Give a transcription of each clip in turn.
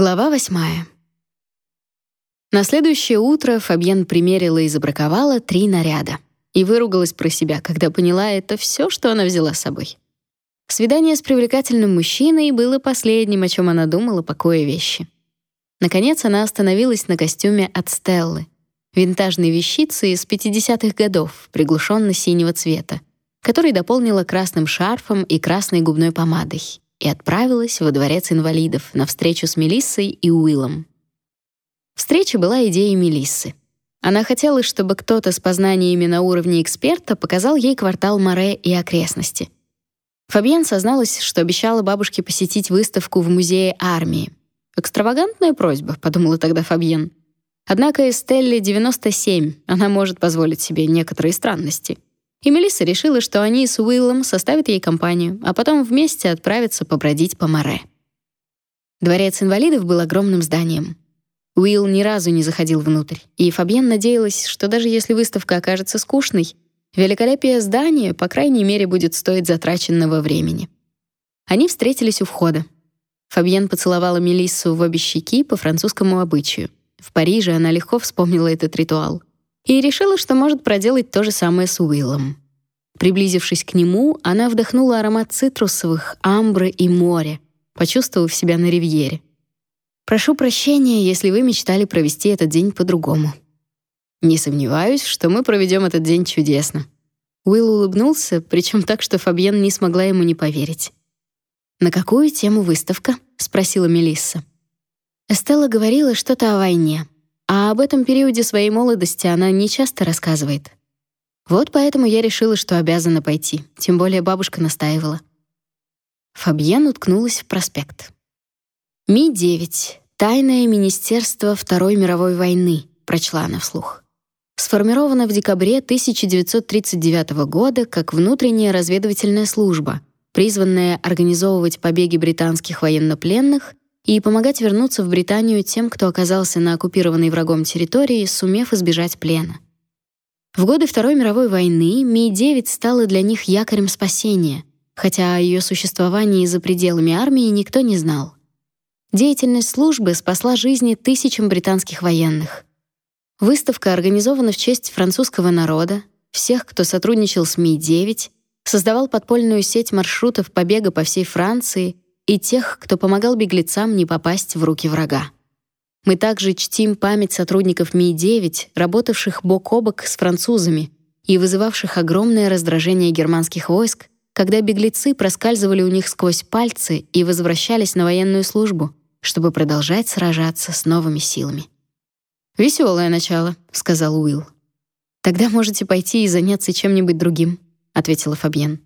Глава восьмая. На следующее утро Фабьен примерила и забраковала три наряда и выругалась про себя, когда поняла это все, что она взяла с собой. Свидание с привлекательным мужчиной было последним, о чем она думала, покоя вещи. Наконец она остановилась на костюме от Стеллы, винтажной вещицы из 50-х годов, приглушенно-синего цвета, который дополнила красным шарфом и красной губной помадой и отправилась во дворец инвалидов на встречу с Мелиссой и Уиллом. Встреча была идеей Мелиссы. Она хотела, чтобы кто-то с познаниями на уровне эксперта показал ей квартал Море и окрестности. Фабьен созналась, что обещала бабушке посетить выставку в музее армии. Экстравагантная просьба, подумала тогда Фабьен. Однако Эстелле 97, она может позволить себе некоторые странности. И Мелисса решила, что они с Уиллом составят ей компанию, а потом вместе отправятся побродить по море. Дворец инвалидов был огромным зданием. Уилл ни разу не заходил внутрь, и Фабьен надеялась, что даже если выставка окажется скучной, великолепие здания, по крайней мере, будет стоить затраченного времени. Они встретились у входа. Фабьен поцеловала Мелиссу в обе щеки по французскому обычаю. В Париже она легко вспомнила этот ритуал и решила, что может проделать то же самое с Уиллом. Приблизившись к нему, она вдохнула аромат цитрусовых, амбры и моря, почувствовав себя на ривьере. Прошу прощения, если вы мечтали провести этот день по-другому. Не сомневаюсь, что мы проведем этот день чудесно. Уилл улыбнулся, причем так, что Фабьен не смогла ему не поверить. На какую тему выставка? спросила Мелисса. Эстелла говорила что-то о войне, а об этом периоде своей молодости она не часто рассказывает. Вот поэтому я решила, что обязана пойти, тем более бабушка настаивала. Фабьен уткнулась в проспект. Ми-9. Тайное министерство Второй мировой войны, прочла она вслух. Сформировано в декабре 1939 года как внутренняя разведывательная служба, призванная организовывать побеги британских военнопленных и помогать вернуться в Британию тем, кто оказался на оккупированной врагом территории, сумев избежать плена. В годы Второй мировой войны Ми-9 стала для них якорем спасения, хотя о ее существовании за пределами армии никто не знал. Деятельность службы спасла жизни тысячам британских военных. Выставка организована в честь французского народа, всех, кто сотрудничал с Ми-9, создавал подпольную сеть маршрутов побега по всей Франции и тех, кто помогал беглецам не попасть в руки врага. Мы также чтим память сотрудников Ми-9, работавших бок о бок с французами и вызывавших огромное раздражение германских войск, когда беглецы проскальзывали у них сквозь пальцы и возвращались на военную службу, чтобы продолжать сражаться с новыми силами. Веселое начало, сказал Уилл. Тогда можете пойти и заняться чем-нибудь другим, ответила Фабьен.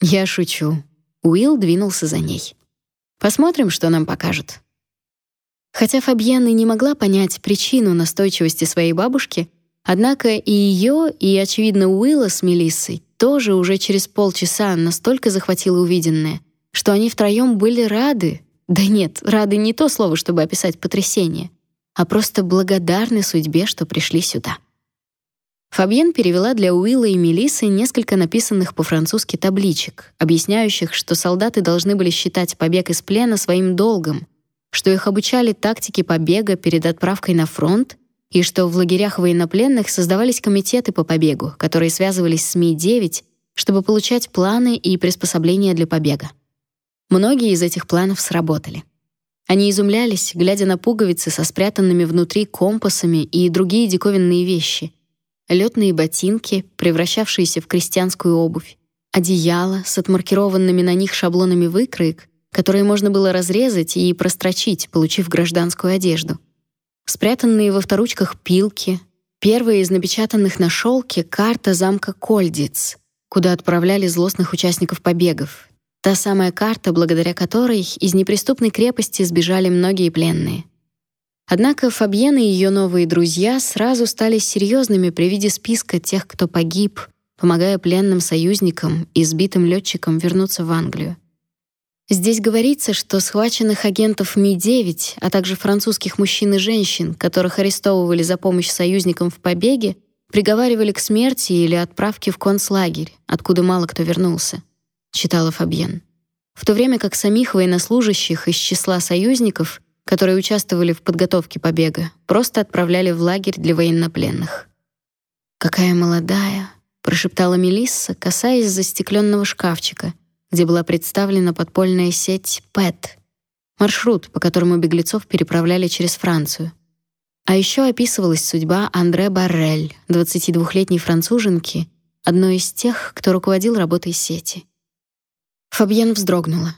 Я шучу. Уилл двинулся за ней. Посмотрим, что нам покажут. Хотя Фабьен и не могла понять причину настойчивости своей бабушки, однако и ее, и, очевидно, Уилла с Мелиссой тоже уже через полчаса настолько захватило увиденное, что они втроем были рады, да нет, рады не то слово, чтобы описать потрясение, а просто благодарны судьбе, что пришли сюда. Фабьен перевела для Уилла и Мелисы несколько написанных по-французски табличек, объясняющих, что солдаты должны были считать побег из плена своим долгом, что их обучали тактике побега перед отправкой на фронт и что в лагерях военнопленных создавались комитеты по побегу, которые связывались с Ми-9, чтобы получать планы и приспособления для побега. Многие из этих планов сработали. Они изумлялись, глядя на пуговицы со спрятанными внутри компасами и другие диковинные вещи — летные ботинки, превращавшиеся в крестьянскую обувь, одеяла с отмаркированными на них шаблонами выкроек, которые можно было разрезать и прострочить, получив гражданскую одежду. Спрятанные во вторучках пилки, первая из напечатанных на шелке карта замка Кольдиц, куда отправляли злостных участников побегов. Та самая карта, благодаря которой из неприступной крепости сбежали многие пленные. Однако Фабьен и ее новые друзья сразу стали серьезными при виде списка тех, кто погиб, помогая пленным союзникам и сбитым летчикам вернуться в Англию. Здесь говорится, что схваченных агентов Ми-9, а также французских мужчин и женщин, которых арестовывали за помощь союзникам в побеге, приговаривали к смерти или отправке в концлагерь, откуда мало кто вернулся, читала Фабьен. В то время как самих военнослужащих из числа союзников которые участвовали в подготовке побега, просто отправляли в лагерь для военнопленных. «Какая молодая!» — прошептала Мелисса, касаясь застекленного шкафчика, где была представлена подпольная сеть ПЭТ, маршрут, по которому беглецов переправляли через Францию. А еще описывалась судьба Андре Баррель, 22-летней француженки, одной из тех, кто руководил работой сети. Фабьен вздрогнула.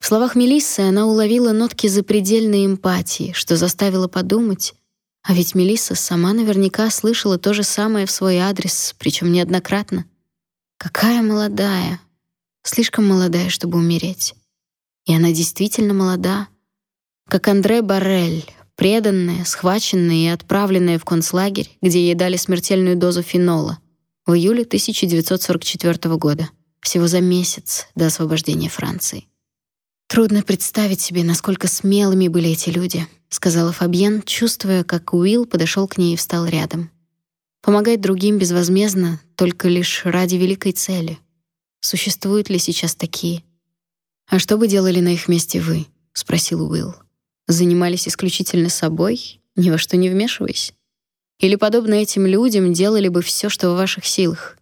В словах Мелиссы она уловила нотки запредельной эмпатии, что заставило подумать, а ведь Мелисса сама наверняка слышала то же самое в свой адрес, причем неоднократно. Какая молодая. Слишком молодая, чтобы умереть. И она действительно молода. Как Андре Баррель, преданная, схваченная и отправленная в концлагерь, где ей дали смертельную дозу фенола в июле 1944 года, всего за месяц до освобождения Франции. Трудно представить себе, насколько смелыми были эти люди, сказала Фабьен, чувствуя, как Уилл подошел к ней и встал рядом. Помогать другим безвозмездно только лишь ради великой цели. Существуют ли сейчас такие? А что бы делали на их месте вы? спросил Уилл занимались исключительно собой, ни во что не вмешиваясь? Или подобно этим людям делали бы все, что в ваших силах?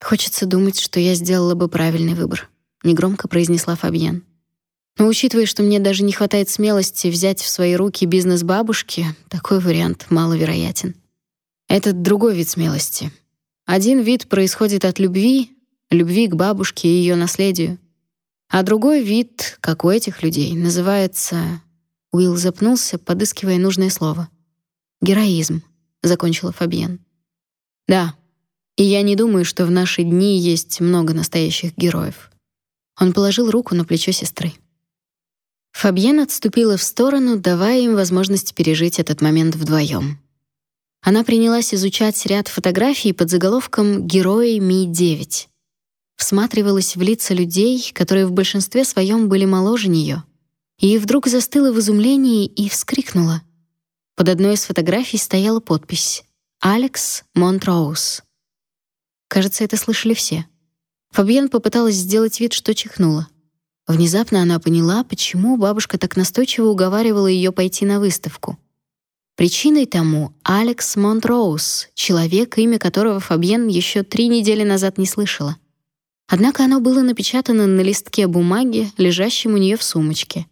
Хочется думать, что я сделала бы правильный выбор, негромко произнесла Фабьен. Но учитывая, что мне даже не хватает смелости взять в свои руки бизнес бабушки, такой вариант маловероятен. Это другой вид смелости. Один вид происходит от любви, любви к бабушке и ее наследию. А другой вид, как у этих людей, называется Уилл запнулся, подыскивая нужное слово. Героизм, закончила Фабьен. Да. И я не думаю, что в наши дни есть много настоящих героев. Он положил руку на плечо сестры. Фабьен отступила в сторону, давая им возможность пережить этот момент вдвоем. Она принялась изучать ряд фотографий под заголовком «Герои Ми-9». Всматривалась в лица людей, которые в большинстве своем были моложе нее, и вдруг застыла в изумлении и вскрикнула. Под одной из фотографий стояла подпись «Алекс Монтроуз». Кажется, это слышали все. Фабьен попыталась сделать вид, что чихнула. Внезапно она поняла, почему бабушка так настойчиво уговаривала ее пойти на выставку. Причиной тому Алекс Монтроуз, человек, имя которого Фабьен еще три недели назад не слышала. Однако оно было напечатано на листке бумаги, лежащем у нее в сумочке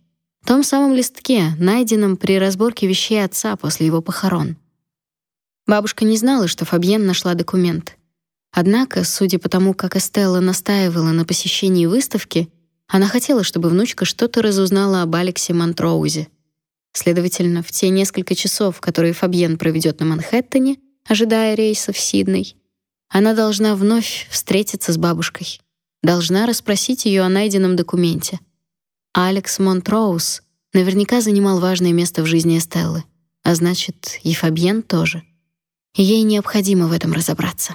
том самом листке, найденном при разборке вещей отца после его похорон. Бабушка не знала, что Фабьен нашла документ. Однако, судя по тому, как Эстелла настаивала на посещении выставки, она хотела, чтобы внучка что-то разузнала об Алексе Монтроузе. Следовательно, в те несколько часов, которые Фабьен проведет на Манхэттене, ожидая рейса в Сидней, она должна вновь встретиться с бабушкой, должна расспросить ее о найденном документе. Алекс Монтроуз наверняка занимал важное место в жизни Эстеллы, а значит, и Фабьен тоже. ей необходимо в этом разобраться.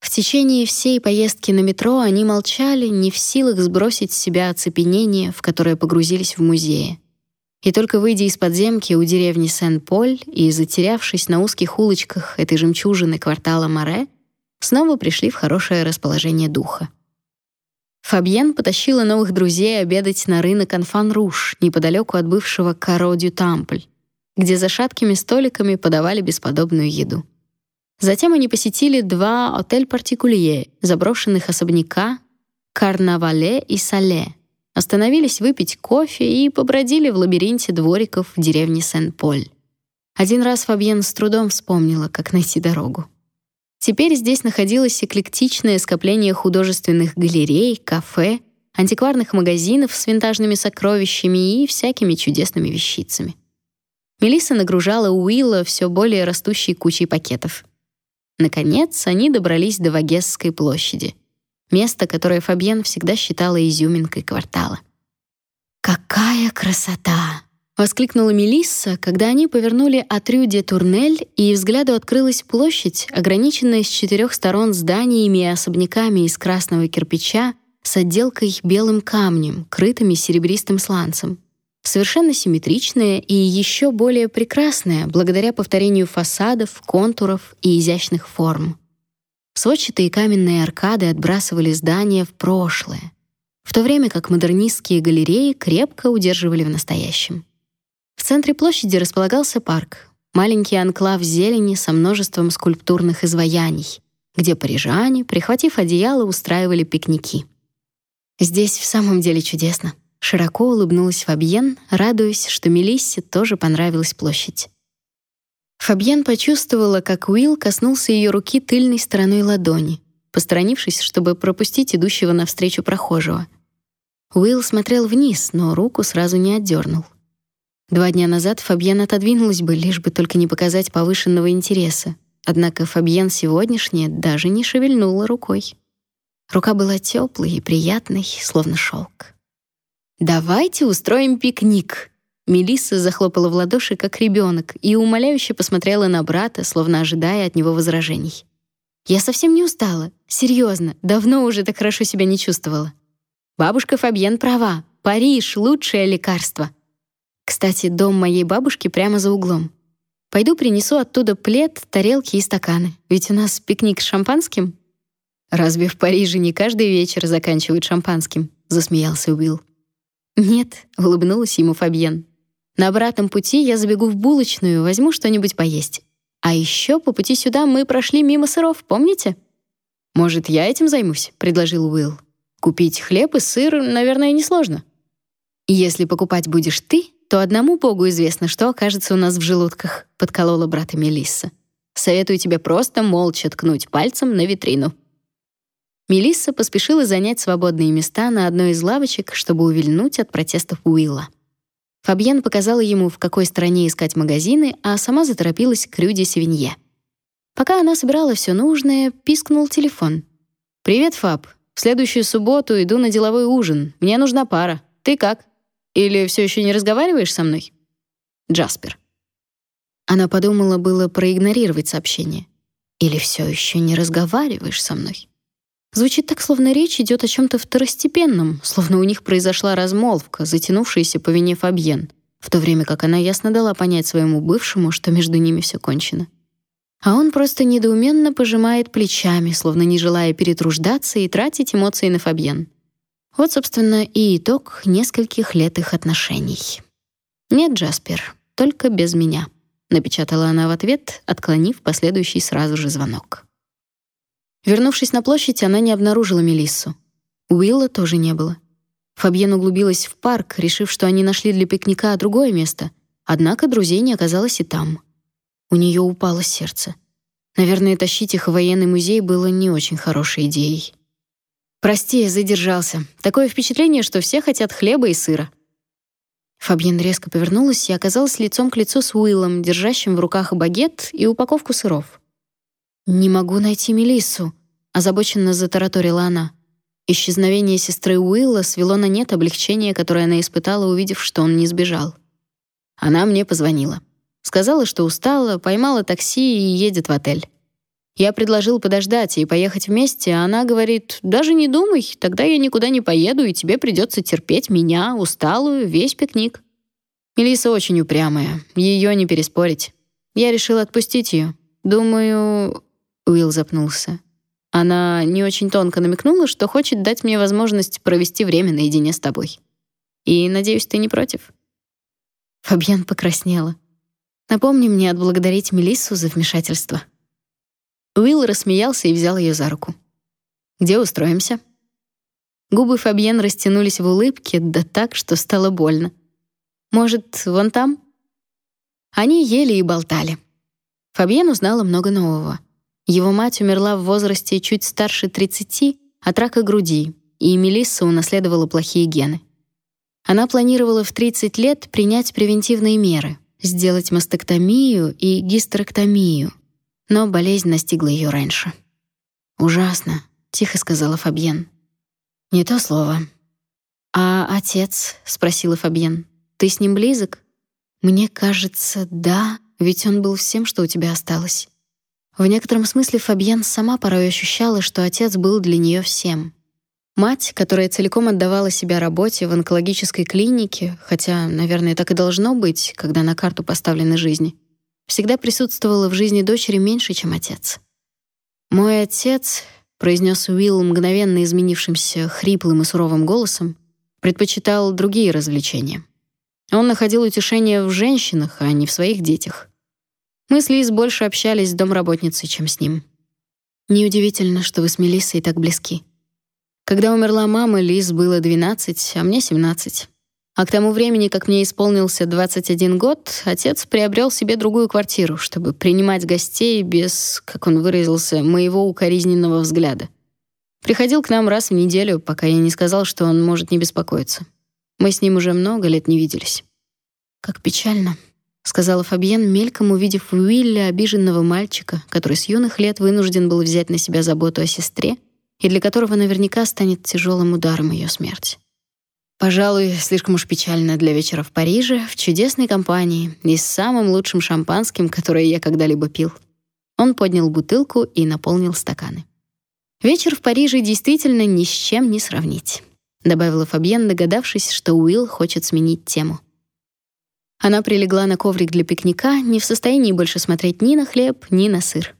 В течение всей поездки на метро они молчали, не в силах сбросить с себя оцепенение, в которое погрузились в музее. И только выйдя из подземки у деревни Сен-Поль и затерявшись на узких улочках этой жемчужины квартала Море, снова пришли в хорошее расположение духа. Фабьен потащила новых друзей обедать на рынок Анфан-Руш, неподалеку от бывшего Каро-дю-Тампль, где за шаткими столиками подавали бесподобную еду. Затем они посетили два отель-партикулье, заброшенных особняка Карнавале и Сале, остановились выпить кофе и побродили в лабиринте двориков в деревне Сен-Поль. Один раз Фабьен с трудом вспомнила, как найти дорогу. Теперь здесь находилось эклектичное скопление художественных галерей, кафе, антикварных магазинов с винтажными сокровищами и всякими чудесными вещицами. Мелисса нагружала Уилла все более растущей кучей пакетов. Наконец, они добрались до Вагесской площади, место, которое Фабьен всегда считала изюминкой квартала. «Какая красота!» воскликнула Мелисса, когда они повернули от Рю-де-Турнель, и взгляду открылась площадь, ограниченная с четырех сторон зданиями и особняками из красного кирпича с отделкой белым камнем, крытыми серебристым сланцем. Совершенно симметричная и еще более прекрасная благодаря повторению фасадов, контуров и изящных форм. Сводчатые каменные аркады отбрасывали здание в прошлое, в то время как модернистские галереи крепко удерживали в настоящем. В центре площади располагался парк, маленький анклав зелени со множеством скульптурных изваяний, где парижане, прихватив одеяло, устраивали пикники. Здесь в самом деле чудесно. Широко улыбнулась Фабьен, радуясь, что Мелиссе тоже понравилась площадь. Фабьен почувствовала, как Уилл коснулся ее руки тыльной стороной ладони, посторонившись, чтобы пропустить идущего навстречу прохожего. Уилл смотрел вниз, но руку сразу не отдернул. Два дня назад Фабьен отодвинулась бы, лишь бы только не показать повышенного интереса. Однако Фабьен сегодняшняя даже не шевельнула рукой. Рука была теплой и приятной, словно шелк. «Давайте устроим пикник!» Мелисса захлопала в ладоши, как ребенок, и умоляюще посмотрела на брата, словно ожидая от него возражений. «Я совсем не устала. Серьезно, давно уже так хорошо себя не чувствовала. Бабушка Фабьен права. Париж — лучшее лекарство. Кстати, дом моей бабушки прямо за углом. Пойду принесу оттуда плед, тарелки и стаканы. Ведь у нас пикник с шампанским». «Разве в Париже не каждый вечер заканчивают шампанским?» — засмеялся Уилл. «Нет», — улыбнулась ему Фабьен. «На обратном пути я забегу в булочную, возьму что-нибудь поесть. А еще по пути сюда мы прошли мимо сыров, помните?» «Может, я этим займусь?» — предложил Уилл. «Купить хлеб и сыр, наверное, несложно». «Если покупать будешь ты, то одному Богу известно, что окажется у нас в желудках», — подколола брата Мелисса. «Советую тебе просто молча ткнуть пальцем на витрину». Мелисса поспешила занять свободные места на одной из лавочек, чтобы увильнуть от протестов Уилла. Фабьен показала ему, в какой стороне искать магазины, а сама заторопилась к Рюде Севинье. Пока она собирала все нужное, пискнул телефон. «Привет, Фаб. В следующую субботу иду на деловой ужин. Мне нужна пара. Ты как? Или все еще не разговариваешь со мной?» Джаспер. Она подумала было проигнорировать сообщение. «Или все еще не разговариваешь со мной?» Звучит так, словно речь идет о чем то второстепенном, словно у них произошла размолвка, затянувшаяся по вине Фабьен, в то время как она ясно дала понять своему бывшему, что между ними все кончено. А он просто недоуменно пожимает плечами, словно не желая перетруждаться и тратить эмоции на Фабьен. Вот, собственно, и итог нескольких лет их отношений. «Нет, Джаспер, только без меня», — напечатала она в ответ, отклонив последующий сразу же звонок. Вернувшись на площадь, она не обнаружила Мелиссу. Уилла тоже не было. Фабьен углубилась в парк, решив, что они нашли для пикника другое место. Однако друзей не оказалось и там. У нее упало сердце. Наверное, тащить их в военный музей было не очень хорошей идеей. «Прости, я задержался. Такое впечатление, что все хотят хлеба и сыра». Фабьен резко повернулась и оказалась лицом к лицу с Уиллом, держащим в руках багет и упаковку сыров. «Не могу найти Мелиссу», — озабоченно затараторила она. Исчезновение сестры Уилла свело на нет облегчение, которое она испытала, увидев, что он не сбежал. Она мне позвонила. Сказала, что устала, поймала такси и едет в отель. Я предложил подождать и поехать вместе, а она говорит, «Даже не думай, тогда я никуда не поеду, и тебе придется терпеть меня, усталую, весь пикник». Мелисса очень упрямая, ее не переспорить. Я решил отпустить ее. Думаю, Уилл запнулся. Она не очень тонко намекнула, что хочет дать мне возможность провести время наедине с тобой. И, надеюсь, ты не против. Фабьен покраснела. Напомни мне отблагодарить Мелиссу за вмешательство. Уилл рассмеялся и взял ее за руку. Где устроимся? Губы Фабьен растянулись в улыбке, да так, что стало больно. Может, вон там? Они ели и болтали. Фабьен узнала много нового. Его мать умерла в возрасте чуть старше 30 от рака груди, и Мелисса унаследовала плохие гены. Она планировала в 30 лет принять превентивные меры, сделать мастектомию и гистерэктомию, но болезнь настигла ее раньше. «Ужасно», — тихо сказала Фабьен. «Не то слово». «А отец?» — спросила Фабьен. «Ты с ним близок?» «Мне кажется, да, ведь он был всем, что у тебя осталось». В некотором смысле Фабьен сама порой ощущала, что отец был для нее всем. Мать, которая целиком отдавала себя работе в онкологической клинике, хотя, наверное, так и должно быть, когда на карту поставлены жизни, всегда присутствовала в жизни дочери меньше, чем отец. Мой отец, произнес Уилл мгновенно изменившимся хриплым и суровым голосом, предпочитал другие развлечения. Он находил утешение в женщинах, а не в своих детях. Мы с Лиз больше общались с домработницей, чем с ним. Неудивительно, что вы с Мелиссой так близки. Когда умерла мама, Лиз было 12, а мне 17. А к тому времени, как мне исполнился 21 год, отец приобрел себе другую квартиру, чтобы принимать гостей без, как он выразился, моего укоризненного взгляда. Приходил к нам раз в неделю, пока я не сказал, что он может не беспокоиться. Мы с ним уже много лет не виделись. Как печально, сказала Фабьен, мельком увидев в Уилле обиженного мальчика, который с юных лет вынужден был взять на себя заботу о сестре и для которого наверняка станет тяжелым ударом ее смерть. Пожалуй, слишком уж печально для вечера в Париже, в чудесной компании и с самым лучшим шампанским, которое я когда-либо пил. Он поднял бутылку и наполнил стаканы. Вечер в Париже действительно ни с чем не сравнить, добавила Фабьен, догадавшись, что Уилл хочет сменить тему. Она прилегла на коврик для пикника, не в состоянии больше смотреть ни на хлеб, ни на сыр.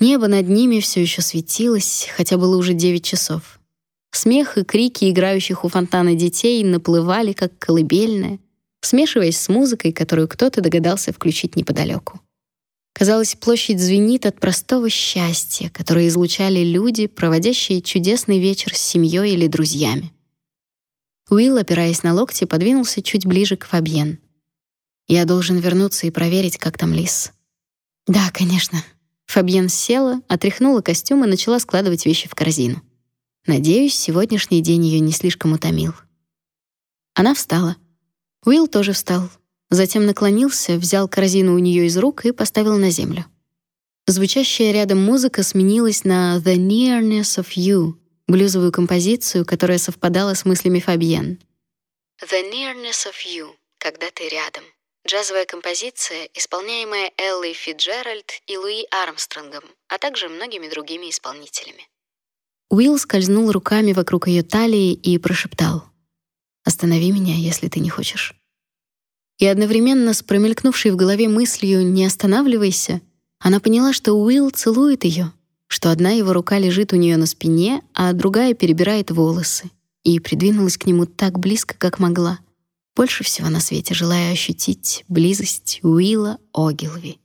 Небо над ними все еще светилось, хотя было уже девять часов. Смех и крики играющих у фонтана детей наплывали как колыбельная, смешиваясь с музыкой, которую кто-то догадался включить неподалеку. Казалось, площадь звенит от простого счастья, которое излучали люди, проводящие чудесный вечер с семьей или друзьями. Уилл, опираясь на локти, подвинулся чуть ближе к Фабьен. «Я должен вернуться и проверить, как там Лис». «Да, конечно». Фабьен села, отряхнула костюм и начала складывать вещи в корзину. Надеюсь, сегодняшний день ее не слишком утомил. Она встала. Уилл тоже встал. Затем наклонился, взял корзину у нее из рук и поставил на землю. Звучащая рядом музыка сменилась на The Nearness of You, блюзовую композицию, которая совпадала с мыслями Фабьен. The Nearness of You, когда ты рядом. Джазовая композиция, исполняемая Эллой Фиджеральд и Луи Армстронгом, а также многими другими исполнителями. Уилл скользнул руками вокруг ее талии и прошептал: "Останови меня, если ты не хочешь". И одновременно с промелькнувшей в голове мыслью "не останавливайся", она поняла, что Уилл целует ее, что одна его рука лежит у нее на спине, а другая перебирает волосы, и придвинулась к нему так близко, как могла, больше всего на свете желая ощутить близость Уилла Огилви.